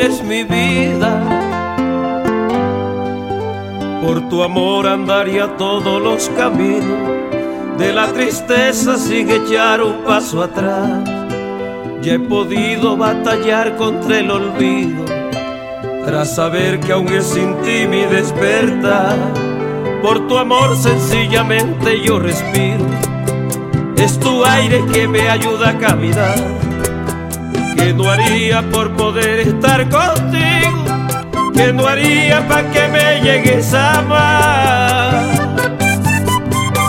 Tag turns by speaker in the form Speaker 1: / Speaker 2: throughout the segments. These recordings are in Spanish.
Speaker 1: eres mi vida. Por tu amor andaría todos los caminos, de la tristeza sin echar un paso atrás. Ya he podido batallar contra el olvido, tras saber que aún es sin ti mi despertar. Por tu amor sencillamente yo respiro, es tu aire que me ayuda a caminar. Que no haría por poder estar contigo, que no haría para que me llegues a amar.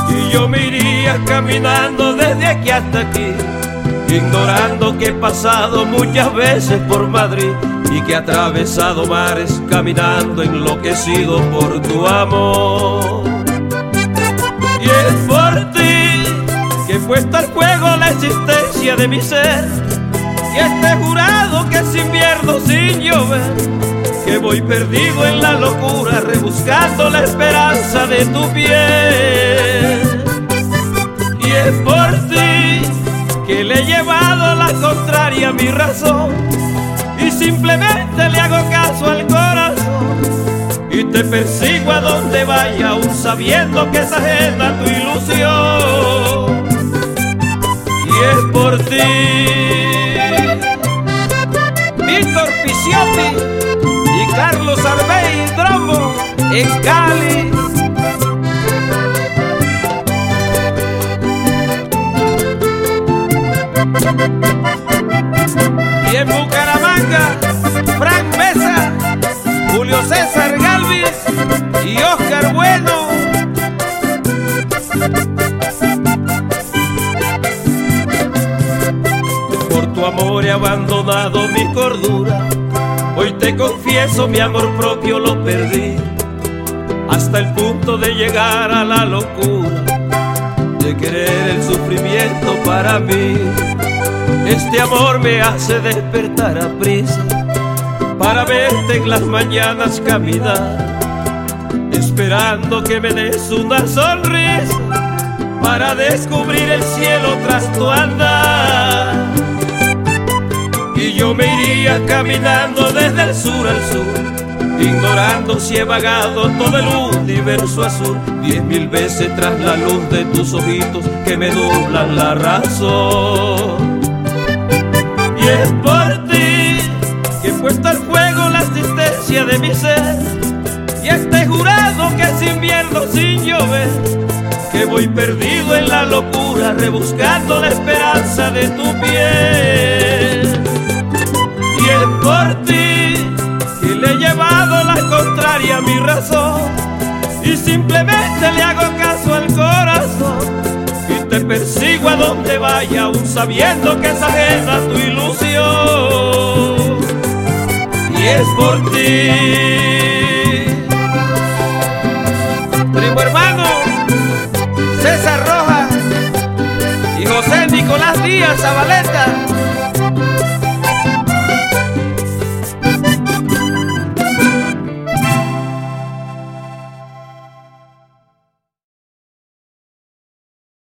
Speaker 1: Y yo me iría caminando desde aquí hasta aquí ignorando que he pasado muchas veces por Madrid y que he atravesado mares caminando enloquecido por tu amor. Y es por ti que he puesto al fuego la existencia de mi ser y este jurado que es invierno sin llover, que voy perdido en la locura rebuscando la esperanza de tu piel. Y es por ti que le he llevado la contraria a mi razón y simplemente le hago caso al corazón y te persigo a donde vaya aún sabiendo que es ajena tu ilusión y es por ti Carlos Arbey Dromo en Cali Y en Bucaramanga, Frank Mesa, Julio César Galvis y Oscar Bueno. Por tu amor he abandonado mi cordura. Hoy te confieso mi amor propio lo perdí. Hasta el punto de llegar a la locura. De querer el sufrimiento para mí. Este amor me hace despertar a prisa para verte en las mañanas caminar, esperando que me des una sonrisa para descubrir el cielo tras tu andar. Y yo me iría caminando desde el sur al sur, ignorando si he vagado todo el universo azul, diez mil veces tras la luz de tus ojitos que me nublan la razón. Y es por ti que he puesto al fuego la existencia de mi ser. Y este jurado que es invierno sin llover, que voy perdido en la locura, rebuscando la esperanza de tu piel. Y simplemente le hago caso al corazón te persigo a donde vaya, aún sabiendo que es ajena tu ilusión. Y es por ti, primo hermano César Rojas y José Nicolás Díaz Zabaleta.